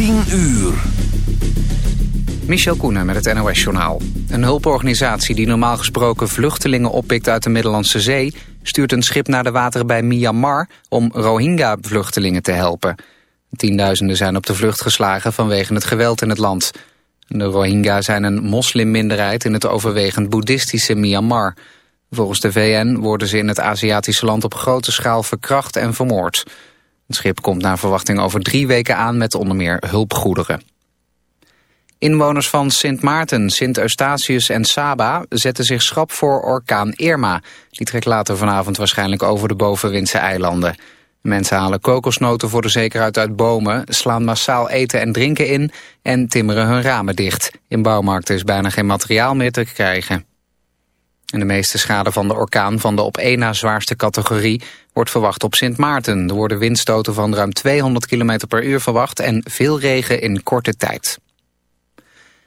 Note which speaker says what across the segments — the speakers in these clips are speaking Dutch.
Speaker 1: 10 uur.
Speaker 2: Michel Koenen met het NOS-journaal. Een hulporganisatie die normaal gesproken vluchtelingen oppikt uit de Middellandse Zee... stuurt een schip naar de wateren bij Myanmar om Rohingya-vluchtelingen te helpen. Tienduizenden zijn op de vlucht geslagen vanwege het geweld in het land. De Rohingya zijn een moslimminderheid in het overwegend boeddhistische Myanmar. Volgens de VN worden ze in het Aziatische land op grote schaal verkracht en vermoord. Het schip komt naar verwachting over drie weken aan met onder meer hulpgoederen. Inwoners van Sint Maarten, Sint Eustatius en Saba zetten zich schrap voor orkaan Irma. Die trekt later vanavond waarschijnlijk over de bovenwindse eilanden. Mensen halen kokosnoten voor de zekerheid uit bomen, slaan massaal eten en drinken in en timmeren hun ramen dicht. In bouwmarkten is bijna geen materiaal meer te krijgen. En de meeste schade van de orkaan van de op één na zwaarste categorie wordt verwacht op Sint Maarten. Er worden windstoten van ruim 200 km per uur verwacht en veel regen in korte tijd.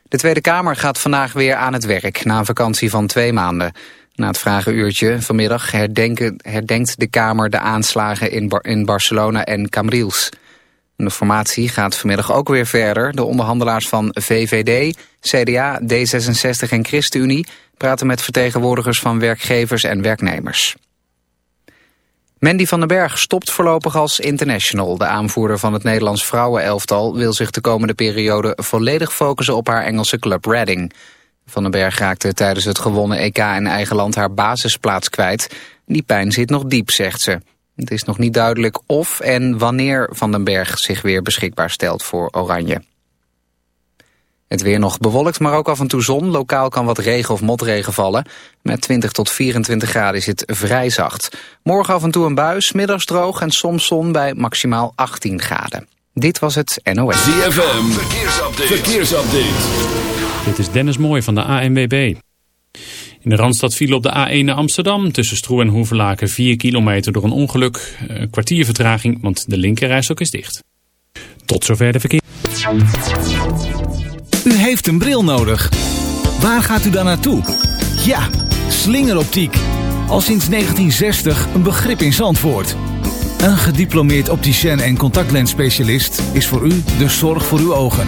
Speaker 2: De Tweede Kamer gaat vandaag weer aan het werk na een vakantie van twee maanden. Na het vragenuurtje vanmiddag herdenkt de Kamer de aanslagen in, Barcelona en Cambrils. De formatie gaat vanmiddag ook weer verder. De onderhandelaars van VVD, CDA, D66 en ChristenUnie praten met vertegenwoordigers van werkgevers en werknemers. Mandy van den Berg stopt voorlopig als international. De aanvoerder van het Nederlands vrouwenelftal wil zich de komende periode volledig focussen op haar Engelse club Reading. Van den Berg raakte tijdens het gewonnen EK in eigen land haar basisplaats kwijt. Die pijn zit nog diep, zegt ze. Het is nog niet duidelijk of en wanneer Van den Berg zich weer beschikbaar stelt voor Oranje. Het weer nog bewolkt, maar ook af en toe zon. Lokaal kan wat regen of motregen vallen. Met 20 tot 24 graden is het vrij zacht. Morgen af en toe een buis, middags droog en soms zon bij maximaal 18 graden. Dit was het NOS.
Speaker 1: ZFM, verkeersupdate. verkeersupdate.
Speaker 3: Dit is Dennis Mooij van de ANWB. In de Randstad viel op de A1 naar Amsterdam. Tussen Stroe en Hoevelaken 4 kilometer door een ongeluk. Een kwartier vertraging, want de linkerreis ook is dicht. Tot zover de verkeer.
Speaker 4: U heeft een bril nodig. Waar gaat u dan naartoe? Ja, slingeroptiek. Al sinds 1960 een begrip in Zandvoort. Een gediplomeerd opticien en contactlensspecialist is voor u de zorg voor uw ogen.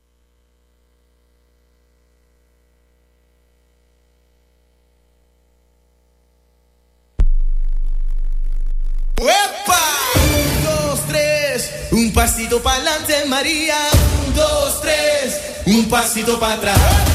Speaker 5: um passito para
Speaker 6: trás.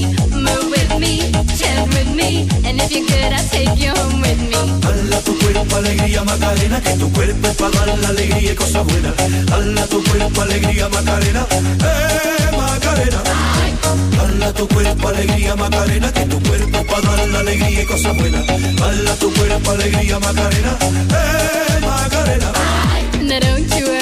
Speaker 6: Move with me, chant with me. And if you're good, I'll take you home with me.
Speaker 7: Hala tu cuerpo alegría Macarena, que tu cuerpo es para dar la alegría y cosas buenas. Hala tu cuerpo alegría Macarena, eh Macarena. Hala tu cuerpo alegría Macarena, que tu cuerpo es para dar la alegría y cosas buenas. Hala tu cuerpo alegría Macarena, eh Macarena.
Speaker 6: Now don't you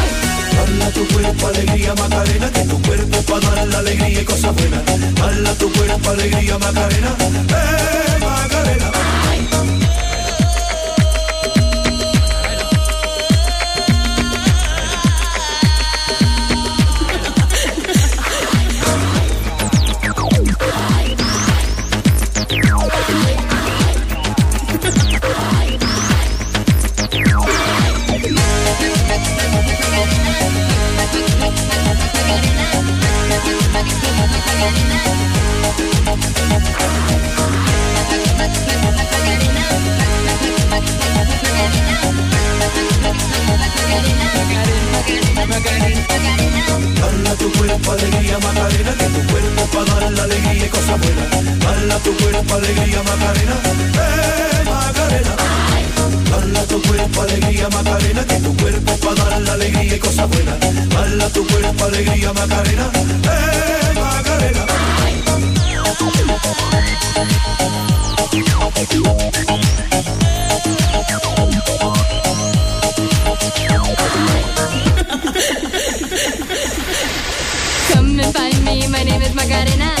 Speaker 7: Hala tu cuerpo alegría Macarena, que tu cuerpo para dar la alegría y cosas buenas. Hala tu cuerpo alegría Macarena, eh Macarena. Dala tu cuerpo alegría Macarena, que tu cuerpo para dar la alegría y cosas buenas. Dala tu cuerpo alegría Macarena, eh Macarena.
Speaker 8: Bala tu cuerpo, alegría, Macarena, que tu cuerpo para dar la alegría y cosas buenas. Bala tu cuerpo, alegría, Macarena, eh, Macarena.
Speaker 9: Come and find me, my name is Macarena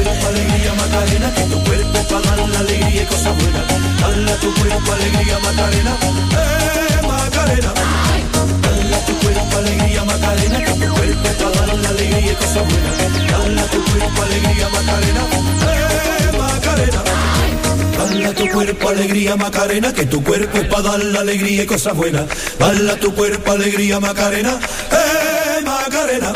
Speaker 8: alegría, Macarena, que tu cuerpo para dar la alegría y cosas buenas. Dale tu cuerpo alegría, Macarena, eh, Macarena. Dale tu cuerpo alegría, Macarena, que tu cuerpo para dar la alegría y cosas buenas. Dale tu cuerpo alegría, Macarena, eh, Macarena. Dale tu cuerpo alegría, Macarena, que tu cuerpo es para dar la alegría y cosas buenas. Dale tu cuerpo alegría, Macarena, eh, Macarena.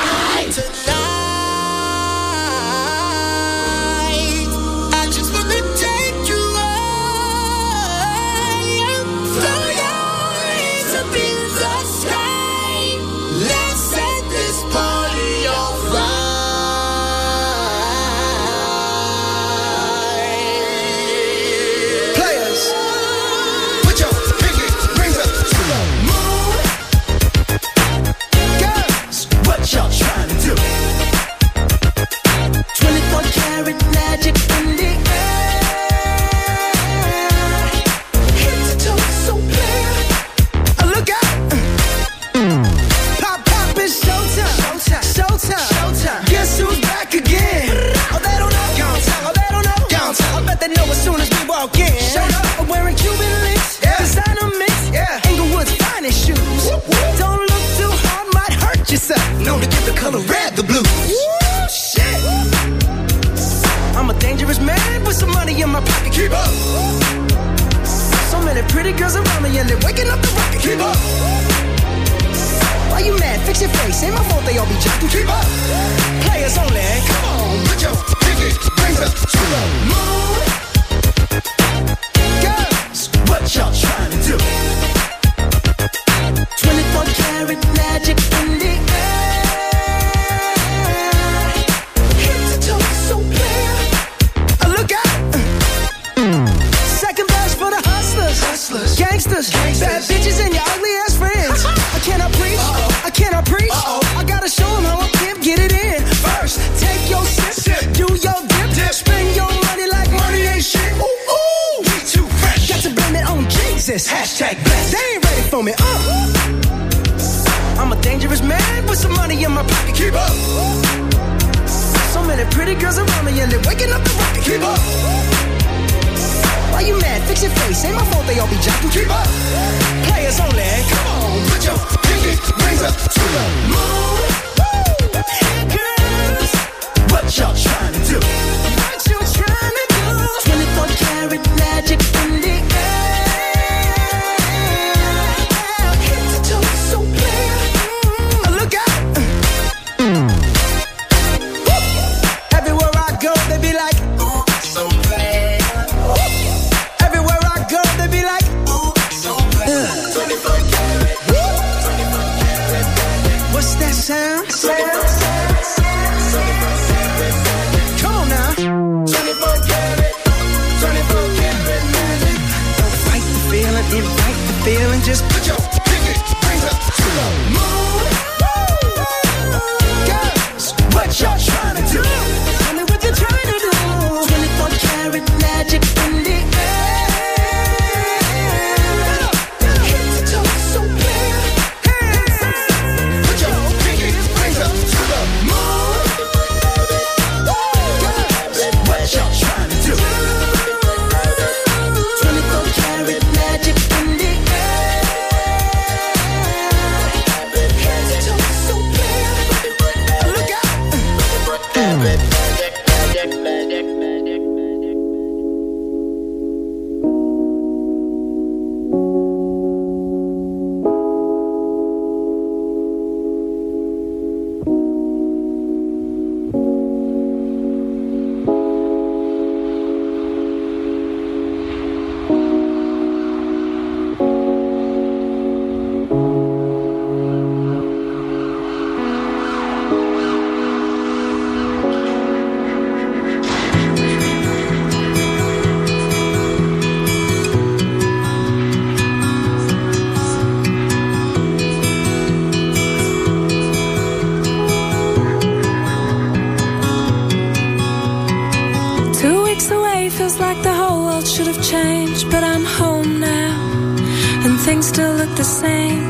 Speaker 10: things still look the same.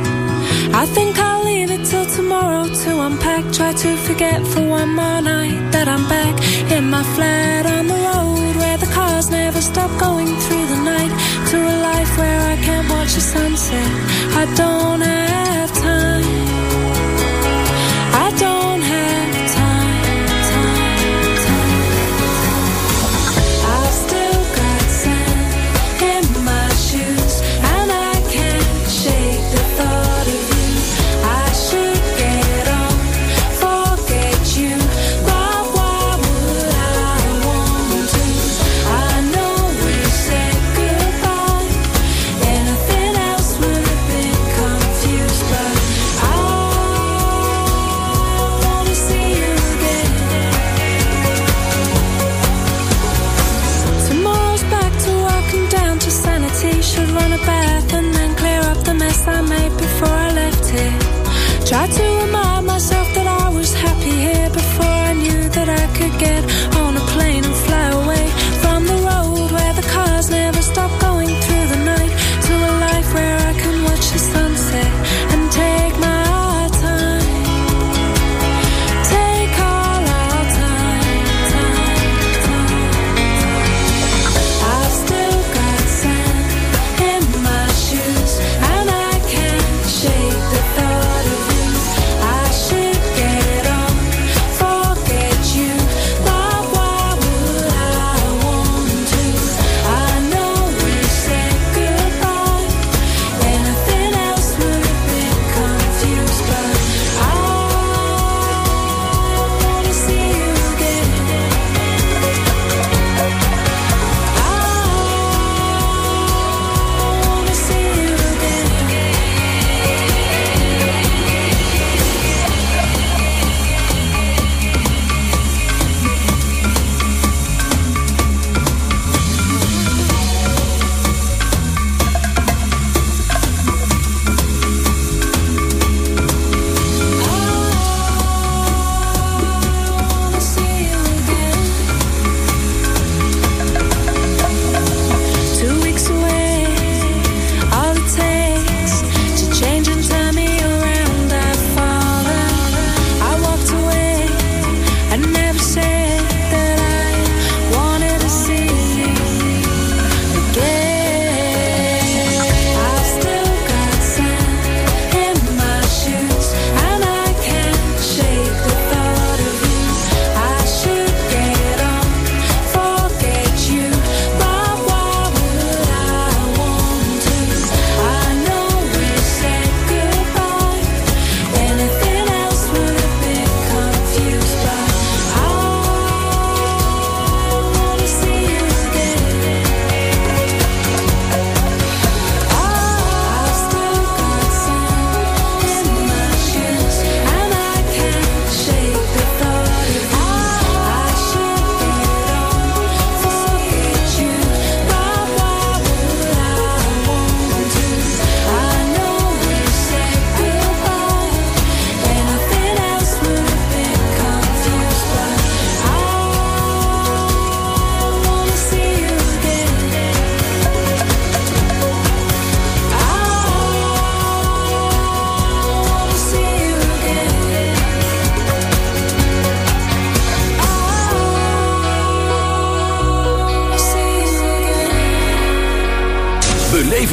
Speaker 10: I think I'll leave it till tomorrow to unpack. Try to forget for one more night that I'm back in my flat on the road where the cars never stop going through the night. To a life where I can't watch the sunset. I don't have time. Tried to remind myself that I was happy here before I knew that I could get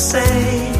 Speaker 11: Say,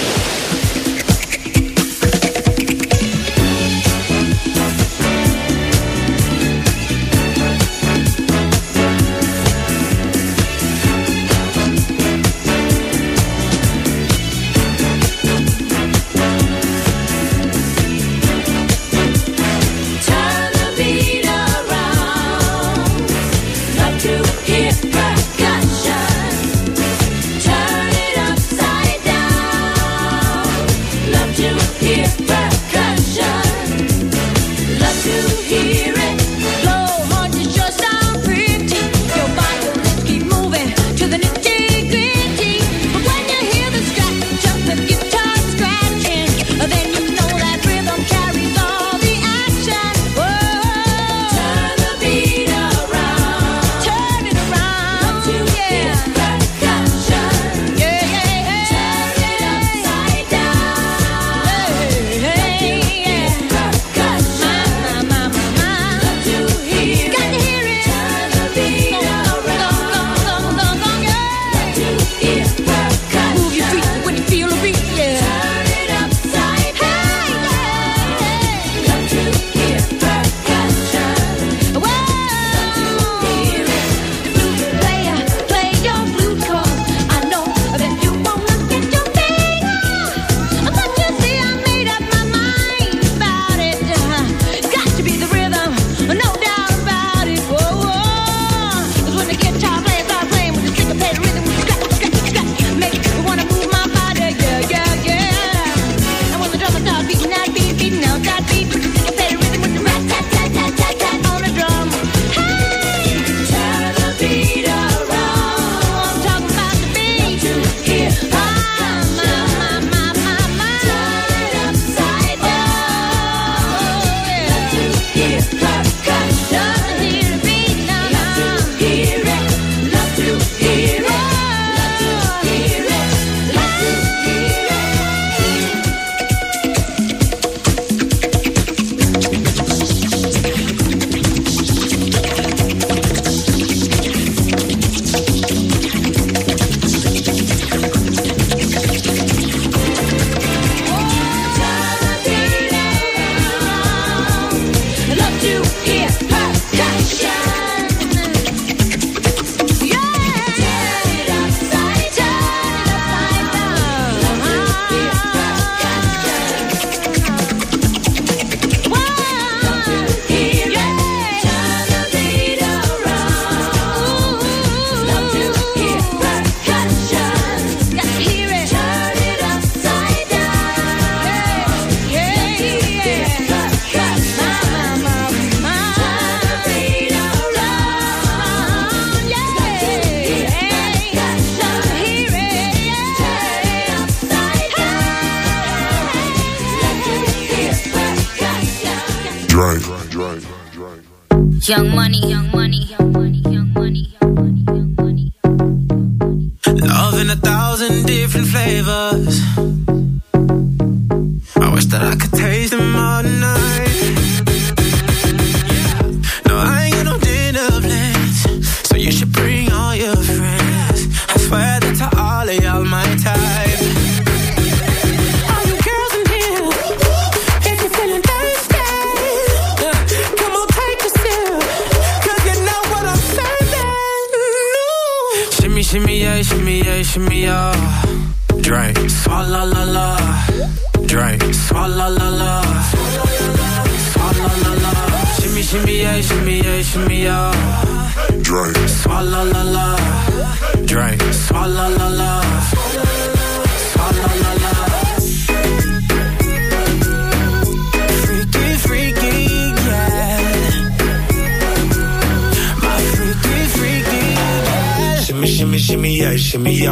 Speaker 8: Shimmy, shimmy.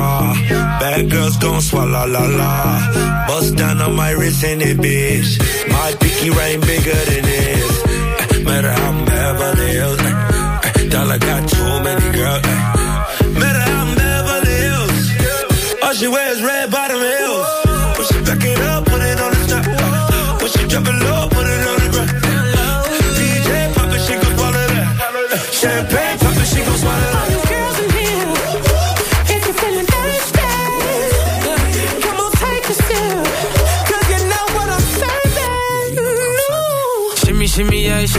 Speaker 11: Bad girls gon' swallow la la. Bust down on my wrist in it, bitch. My pinky ring bigger than this. Eh, Matter how I'm Beverly Hills. eh, eh, Dollar got too many girls.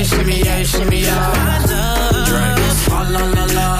Speaker 8: yeah, shimmy, yeah, shimmy, yeah. Drink, swalla la la. Drink,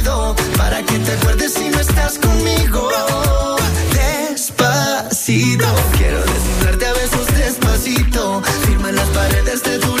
Speaker 12: te acuerdes si no estás conmigo. Despacito, quiero desnudarte a besos despacito. Firma las paredes de tu